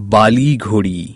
বালি ঘড়ি।